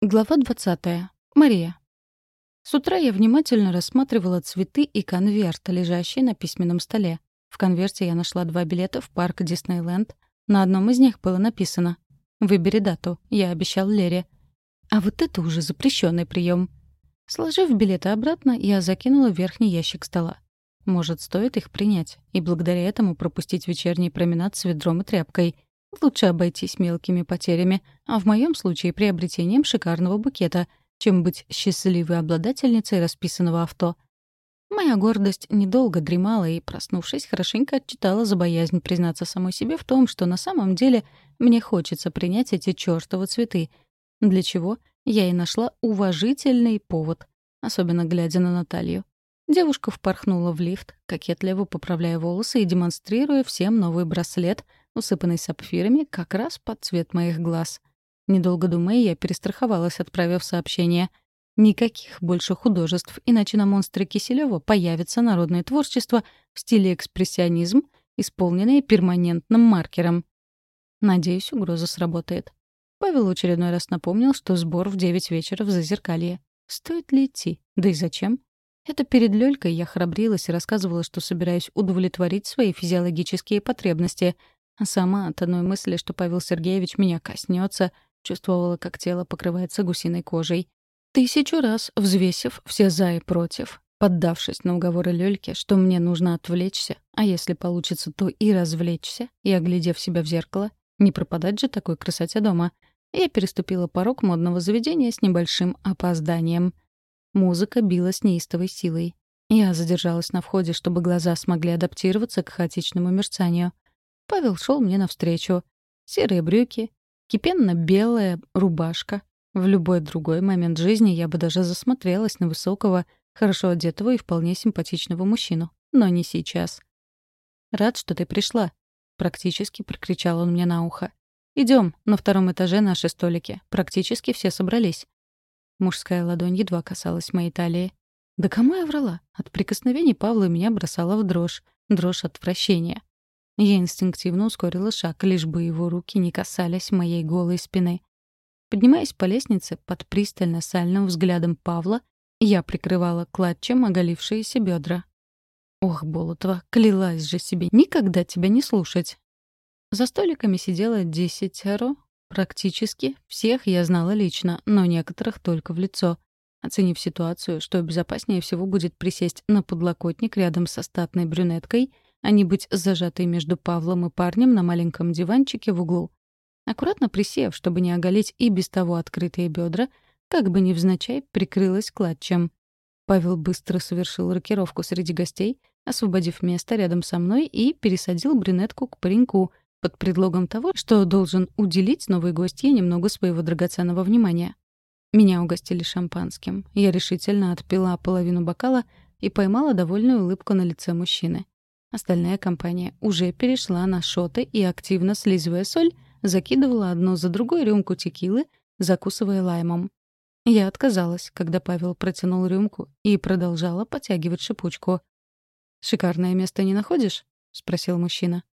Глава 20. Мария. С утра я внимательно рассматривала цветы и конверт, лежащий на письменном столе. В конверте я нашла два билета в парк Диснейленд. На одном из них было написано «Выбери дату, я обещал Лере». А вот это уже запрещенный прием. Сложив билеты обратно, я закинула в верхний ящик стола. Может, стоит их принять, и благодаря этому пропустить вечерний променад с ведром и тряпкой — Лучше обойтись мелкими потерями, а в моем случае приобретением шикарного букета, чем быть счастливой обладательницей расписанного авто. Моя гордость недолго дремала и, проснувшись, хорошенько отчитала за боязнь признаться самой себе в том, что на самом деле мне хочется принять эти чёртовы цветы, для чего я и нашла уважительный повод, особенно глядя на Наталью. Девушка впорхнула в лифт, кокетливо поправляя волосы и демонстрируя всем новый браслет — усыпанный сапфирами как раз под цвет моих глаз. Недолго думая, я перестраховалась, отправив сообщение. Никаких больше художеств, иначе на монстре Киселева появится народное творчество в стиле экспрессионизм, исполненное перманентным маркером. Надеюсь, угроза сработает. Павел очередной раз напомнил, что сбор в девять вечера в Зазеркалье. Стоит ли идти? Да и зачем? Это перед Лёлькой я храбрилась и рассказывала, что собираюсь удовлетворить свои физиологические потребности, а сама от одной мысли, что Павел Сергеевич меня коснется, чувствовала, как тело покрывается гусиной кожей. Тысячу раз взвесив все «за» и «против», поддавшись на уговоры Лёльки, что мне нужно отвлечься, а если получится, то и развлечься, и, оглядев себя в зеркало, не пропадать же такой красоте дома, я переступила порог модного заведения с небольшим опозданием. Музыка била с неистовой силой. Я задержалась на входе, чтобы глаза смогли адаптироваться к хаотичному мерцанию — Павел шел мне навстречу. Серые брюки, кипенно-белая рубашка. В любой другой момент жизни я бы даже засмотрелась на высокого, хорошо одетого и вполне симпатичного мужчину. Но не сейчас. «Рад, что ты пришла», — практически прокричал он мне на ухо. Идем, на втором этаже наши столики. Практически все собрались». Мужская ладонь едва касалась моей талии. Да кому я врала? От прикосновений Павла меня бросала в дрожь. Дрожь отвращения. Я инстинктивно ускорила шаг, лишь бы его руки не касались моей голой спины. Поднимаясь по лестнице под пристально сальным взглядом Павла, я прикрывала клатчем оголившиеся бедра. Ох, Болотова, клялась же себе никогда тебя не слушать. За столиками сидело десятеро. Практически всех я знала лично, но некоторых только в лицо. Оценив ситуацию, что безопаснее всего будет присесть на подлокотник рядом со статной брюнеткой — а не быть зажатой между Павлом и парнем на маленьком диванчике в углу. Аккуратно присев, чтобы не оголить и без того открытые бедра, как бы невзначай прикрылась клатчем. Павел быстро совершил рокировку среди гостей, освободив место рядом со мной и пересадил брюнетку к пареньку под предлогом того, что должен уделить новой гостье немного своего драгоценного внимания. Меня угостили шампанским. Я решительно отпила половину бокала и поймала довольную улыбку на лице мужчины. Остальная компания уже перешла на шоты и, активно слизывая соль, закидывала одну за другой рюмку текилы, закусывая лаймом. Я отказалась, когда Павел протянул рюмку и продолжала потягивать шипучку. «Шикарное место не находишь?» — спросил мужчина.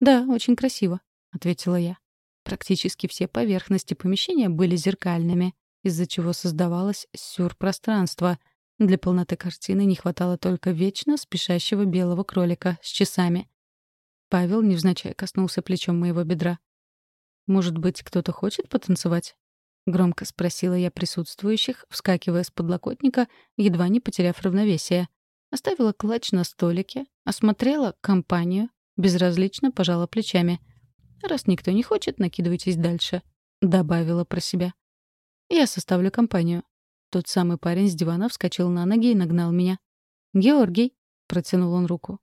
«Да, очень красиво», — ответила я. Практически все поверхности помещения были зеркальными, из-за чего создавалось сюрпространство — для полноты картины не хватало только вечно спешащего белого кролика с часами. Павел невзначай коснулся плечом моего бедра. «Может быть, кто-то хочет потанцевать?» — громко спросила я присутствующих, вскакивая с подлокотника, едва не потеряв равновесие. Оставила клатч на столике, осмотрела компанию, безразлично пожала плечами. «Раз никто не хочет, накидывайтесь дальше», — добавила про себя. «Я составлю компанию. Тот самый парень с дивана вскочил на ноги и нагнал меня. «Георгий!» — протянул он руку.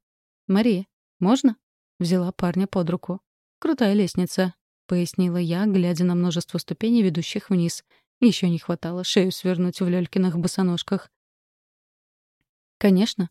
«Мария, можно?» — взяла парня под руку. «Крутая лестница», — пояснила я, глядя на множество ступеней, ведущих вниз. Еще не хватало шею свернуть в Лёлькиных босоножках. «Конечно».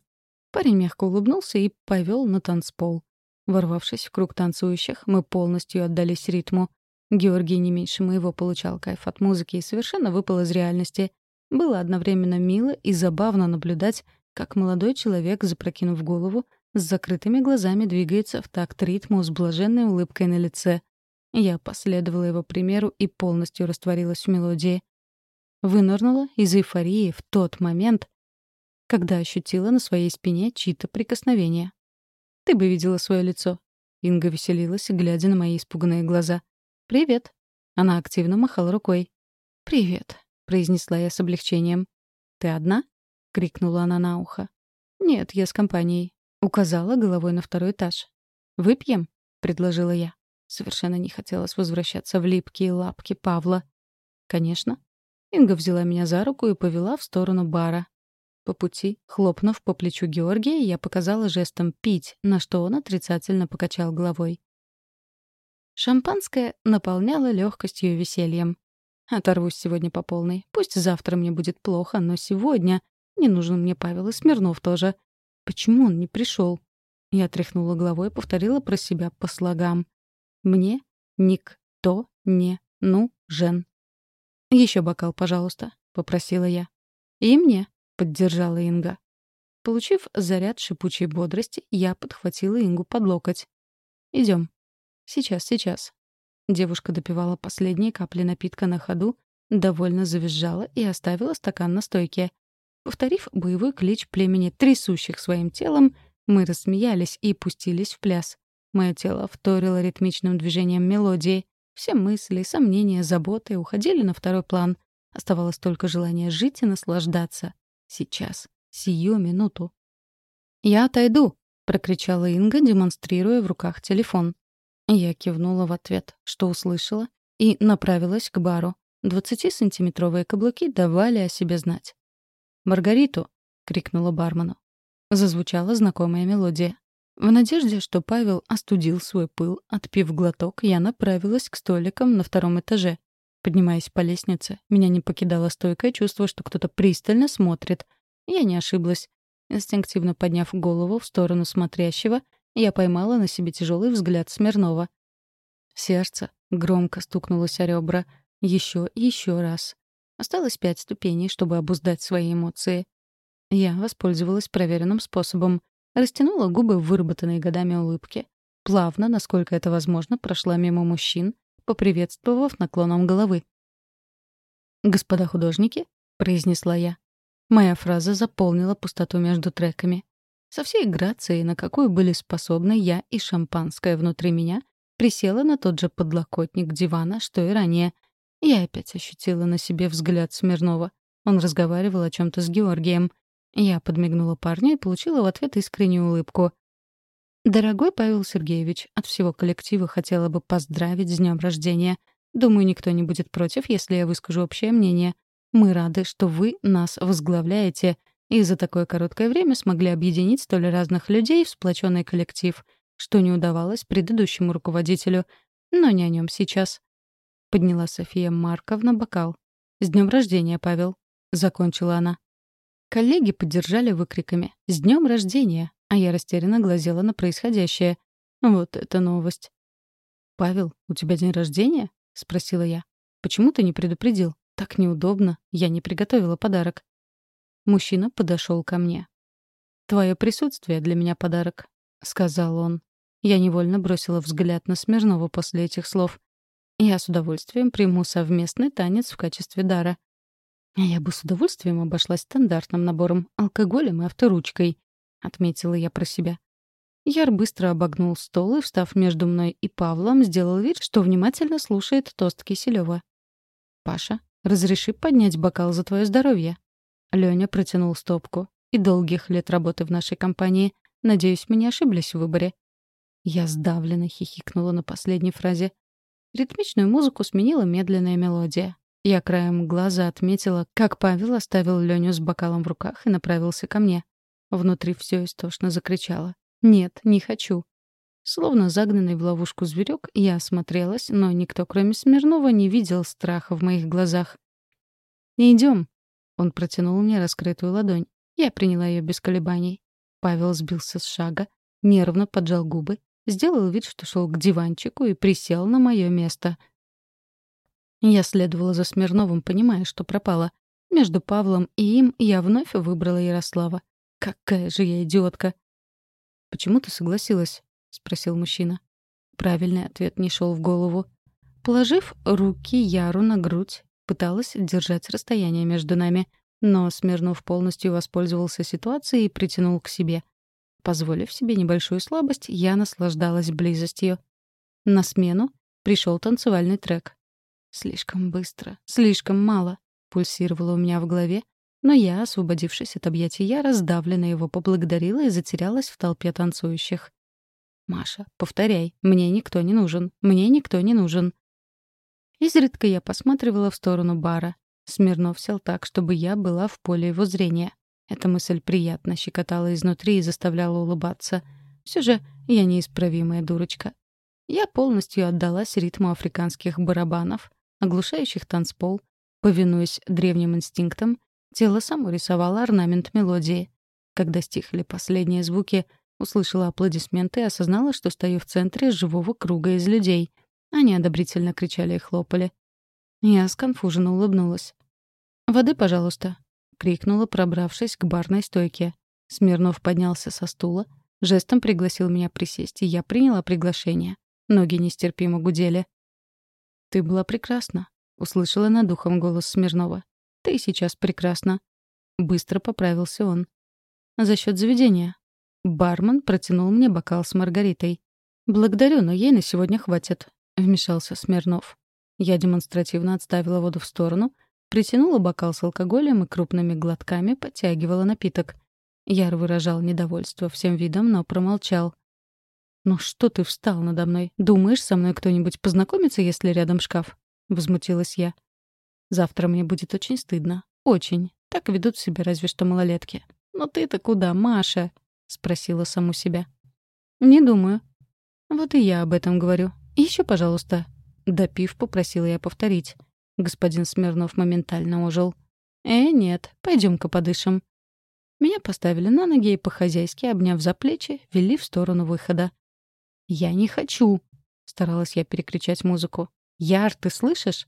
Парень мягко улыбнулся и повел на танцпол. Ворвавшись в круг танцующих, мы полностью отдались ритму. Георгий не меньше моего получал кайф от музыки и совершенно выпал из реальности. Было одновременно мило и забавно наблюдать, как молодой человек, запрокинув голову, с закрытыми глазами двигается в такт ритму с блаженной улыбкой на лице. Я последовала его примеру и полностью растворилась в мелодии. вынырнула из эйфории в тот момент, когда ощутила на своей спине чьи-то прикосновения. «Ты бы видела свое лицо». Инга веселилась, глядя на мои испуганные глаза. «Привет». Она активно махала рукой. «Привет», — произнесла я с облегчением. «Ты одна?» — крикнула она на ухо. «Нет, я с компанией», — указала головой на второй этаж. «Выпьем?» — предложила я. Совершенно не хотелось возвращаться в липкие лапки Павла. «Конечно». Инга взяла меня за руку и повела в сторону бара. По пути, хлопнув по плечу Георгия, я показала жестом «пить», на что он отрицательно покачал головой. Шампанское наполняло легкостью и весельем. Оторвусь сегодня по полной. Пусть завтра мне будет плохо, но сегодня не нужен мне Павел и Смирнов тоже. Почему он не пришел? Я тряхнула головой и повторила про себя по слогам. Мне никто не нужен. Еще бокал, пожалуйста», — попросила я. «И мне», — поддержала Инга. Получив заряд шипучей бодрости, я подхватила Ингу под локоть. Идем. Сейчас, сейчас. Девушка допивала последние капли напитка на ходу, довольно завизжала и оставила стакан на стойке. Повторив боевой клич племени трясущих своим телом, мы рассмеялись и пустились в пляс. Мое тело вторило ритмичным движением мелодии. Все мысли, сомнения, заботы уходили на второй план. Оставалось только желание жить и наслаждаться. Сейчас. Сию минуту. «Я отойду!» — прокричала Инга, демонстрируя в руках телефон. Я кивнула в ответ, что услышала, и направилась к бару. Двадцатисантиметровые каблуки давали о себе знать. «Маргариту!» — крикнула бармену. Зазвучала знакомая мелодия. В надежде, что Павел остудил свой пыл, отпив глоток, я направилась к столикам на втором этаже. Поднимаясь по лестнице, меня не покидало стойкое чувство, что кто-то пристально смотрит. Я не ошиблась. Инстинктивно подняв голову в сторону смотрящего, я поймала на себе тяжелый взгляд Смирнова. Сердце громко стукнулось о ребра. Еще и еще раз. Осталось пять ступеней, чтобы обуздать свои эмоции. Я воспользовалась проверенным способом. Растянула губы в выработанной годами улыбке. Плавно, насколько это возможно, прошла мимо мужчин, поприветствовав наклоном головы. «Господа художники», — произнесла я. Моя фраза заполнила пустоту между треками. Со всей грацией, на какую были способны я и шампанское внутри меня, присела на тот же подлокотник дивана, что и ранее. Я опять ощутила на себе взгляд Смирнова. Он разговаривал о чем то с Георгием. Я подмигнула парню и получила в ответ искреннюю улыбку. «Дорогой Павел Сергеевич, от всего коллектива хотела бы поздравить с днем рождения. Думаю, никто не будет против, если я выскажу общее мнение. Мы рады, что вы нас возглавляете и за такое короткое время смогли объединить столь разных людей в сплоченный коллектив, что не удавалось предыдущему руководителю, но не о нем сейчас. Подняла София Марковна бокал. «С днем рождения, Павел!» — закончила она. Коллеги поддержали выкриками «С днем рождения!», а я растерянно глазела на происходящее. Вот это новость. «Павел, у тебя день рождения?» — спросила я. «Почему ты не предупредил? Так неудобно. Я не приготовила подарок». Мужчина подошел ко мне. «Твое присутствие для меня подарок», — сказал он. Я невольно бросила взгляд на Смирнова после этих слов. Я с удовольствием приму совместный танец в качестве дара. «Я бы с удовольствием обошлась стандартным набором, алкоголем и авторучкой», — отметила я про себя. Яр быстро обогнул стол и, встав между мной и Павлом, сделал вид, что внимательно слушает тост Киселева. «Паша, разреши поднять бокал за твое здоровье». Лёня протянул стопку. «И долгих лет работы в нашей компании. Надеюсь, мы не ошиблись в выборе». Я сдавленно хихикнула на последней фразе. Ритмичную музыку сменила медленная мелодия. Я краем глаза отметила, как Павел оставил Леню с бокалом в руках и направился ко мне. Внутри все истошно закричало. «Нет, не хочу». Словно загнанный в ловушку зверек, я осмотрелась, но никто, кроме Смирнова, не видел страха в моих глазах. «Идем». Он протянул мне раскрытую ладонь. Я приняла ее без колебаний. Павел сбился с шага, нервно поджал губы, сделал вид, что шел к диванчику и присел на мое место — я следовала за Смирновым, понимая, что пропала. Между Павлом и им я вновь выбрала Ярослава. Какая же я идиотка! «Почему ты согласилась?» — спросил мужчина. Правильный ответ не шел в голову. Положив руки Яру на грудь, пыталась держать расстояние между нами, но Смирнов полностью воспользовался ситуацией и притянул к себе. Позволив себе небольшую слабость, я наслаждалась близостью. На смену пришел танцевальный трек. Слишком быстро, слишком мало, пульсировало у меня в голове, но я, освободившись от объятий я раздавленно его поблагодарила и затерялась в толпе танцующих. «Маша, повторяй, мне никто не нужен, мне никто не нужен». Изредка я посматривала в сторону бара. Смирнов сел так, чтобы я была в поле его зрения. Эта мысль приятно щекотала изнутри и заставляла улыбаться. Все же я неисправимая дурочка. Я полностью отдалась ритму африканских барабанов, оглушающих танцпол, повинуясь древним инстинктам, тело само рисовало орнамент мелодии. Когда стихли последние звуки, услышала аплодисменты и осознала, что стою в центре живого круга из людей. Они одобрительно кричали и хлопали. Я сконфуженно улыбнулась. «Воды, пожалуйста», — крикнула, пробравшись к барной стойке. Смирнов поднялся со стула, жестом пригласил меня присесть, и я приняла приглашение. Ноги нестерпимо гудели. «Ты была прекрасна», — услышала над ухом голос Смирнова. «Ты сейчас прекрасна». Быстро поправился он. «За счет заведения». Бармен протянул мне бокал с маргаритой. «Благодарю, но ей на сегодня хватит», — вмешался Смирнов. Я демонстративно отставила воду в сторону — Притянула бокал с алкоголем и крупными глотками подтягивала напиток. Яр выражал недовольство всем видом, но промолчал. «Ну что ты встал надо мной? Думаешь, со мной кто-нибудь познакомится, если рядом шкаф?» — возмутилась я. «Завтра мне будет очень стыдно. Очень. Так ведут себя разве что малолетки. Но ты-то куда, Маша?» — спросила саму себя. «Не думаю». «Вот и я об этом говорю. Еще, пожалуйста». Допив, попросила я повторить. Господин Смирнов моментально ожил. «Э, нет, пойдем-ка подышим». Меня поставили на ноги и по-хозяйски, обняв за плечи, вели в сторону выхода. «Я не хочу!» — старалась я перекричать музыку. «Яр, ты слышишь?»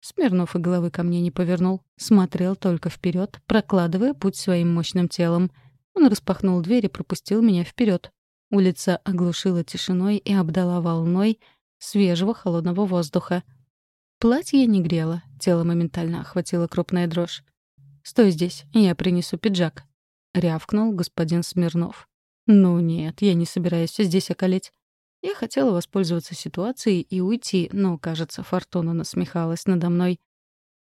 Смирнов и головы ко мне не повернул. Смотрел только вперед, прокладывая путь своим мощным телом. Он распахнул дверь и пропустил меня вперед. Улица оглушила тишиной и обдала волной свежего холодного воздуха. Платье не грело, тело моментально охватило крупная дрожь. «Стой здесь, я принесу пиджак», — рявкнул господин Смирнов. «Ну нет, я не собираюсь здесь околеть». Я хотела воспользоваться ситуацией и уйти, но, кажется, Фортуна насмехалась надо мной.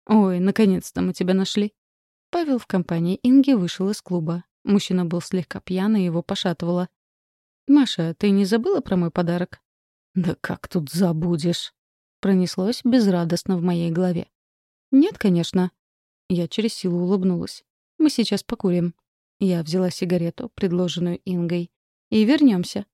«Ой, наконец-то мы тебя нашли». Павел в компании Инги вышел из клуба. Мужчина был слегка пьян, и его пошатывало. «Маша, ты не забыла про мой подарок?» «Да как тут забудешь?» Пронеслось безрадостно в моей голове. «Нет, конечно». Я через силу улыбнулась. «Мы сейчас покурим». Я взяла сигарету, предложенную Ингой. «И вернемся.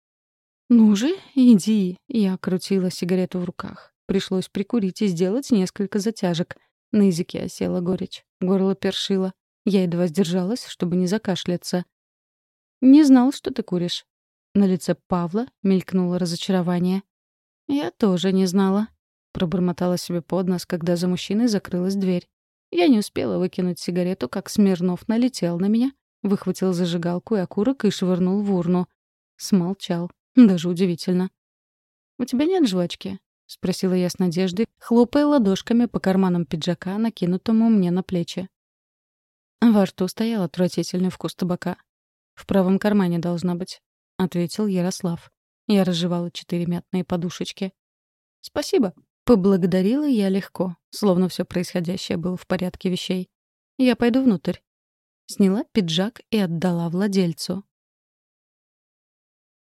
«Ну же, иди». Я крутила сигарету в руках. Пришлось прикурить и сделать несколько затяжек. На языке осела горечь. Горло першило. Я едва сдержалась, чтобы не закашляться. «Не знал, что ты куришь». На лице Павла мелькнуло разочарование. «Я тоже не знала», Пробормотала себе под нос, когда за мужчиной закрылась дверь. Я не успела выкинуть сигарету, как Смирнов налетел на меня, выхватил зажигалку и окурок и швырнул в урну. Смолчал. Даже удивительно. «У тебя нет жвачки?» — спросила я с надеждой, хлопая ладошками по карманам пиджака, накинутому мне на плечи. Во рту стоял отвратительный вкус табака. «В правом кармане должна быть», — ответил Ярослав. Я разжевала четыре мятные подушечки. «Спасибо», Поблагодарила я легко, словно все происходящее было в порядке вещей. Я пойду внутрь. Сняла пиджак и отдала владельцу.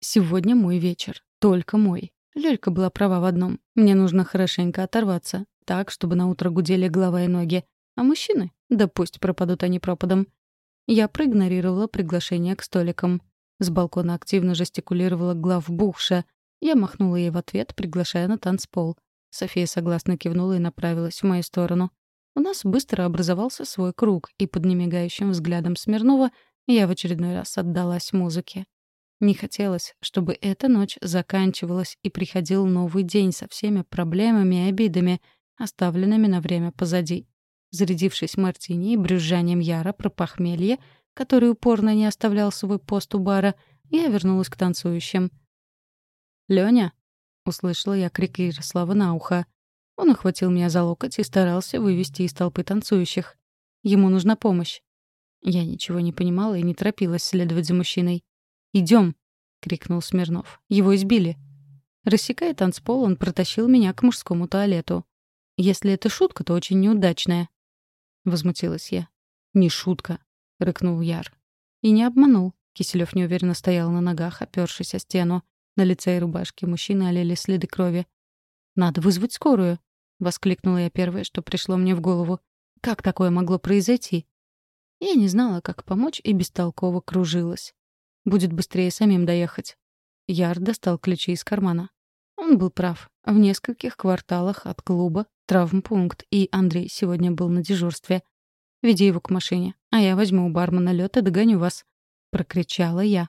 Сегодня мой вечер. Только мой. Лёлька была права в одном. Мне нужно хорошенько оторваться. Так, чтобы на утро гудели голова и ноги. А мужчины? Да пусть пропадут они пропадом. Я проигнорировала приглашение к столикам. С балкона активно жестикулировала главбухша. Я махнула ей в ответ, приглашая на танцпол. София согласно кивнула и направилась в мою сторону. У нас быстро образовался свой круг, и под немигающим взглядом Смирнова я в очередной раз отдалась музыке. Не хотелось, чтобы эта ночь заканчивалась и приходил новый день со всеми проблемами и обидами, оставленными на время позади. Зарядившись мартини и брюзжанием Яра про похмелье, который упорно не оставлял свой пост у бара, я вернулась к танцующим. «Лёня?» — услышала я крик Ярослава на ухо. Он охватил меня за локоть и старался вывести из толпы танцующих. Ему нужна помощь. Я ничего не понимала и не торопилась следовать за мужчиной. «Идем!» — крикнул Смирнов. «Его избили!» Рассекая танцпол, он протащил меня к мужскому туалету. «Если это шутка, то очень неудачная». Возмутилась я. «Не шутка», — рыкнул Яр. И не обманул. Киселев неуверенно стоял на ногах, опёршись о стену. На лице и рубашке мужчины олели следы крови. «Надо вызвать скорую!» — воскликнула я первое, что пришло мне в голову. «Как такое могло произойти?» Я не знала, как помочь, и бестолково кружилась. Будет быстрее самим доехать. Яр достал ключи из кармана. Он был прав. В нескольких кварталах от клуба травмпункт, и Андрей сегодня был на дежурстве. «Веди его к машине, а я возьму у бармена лёд и догоню вас», — прокричала я.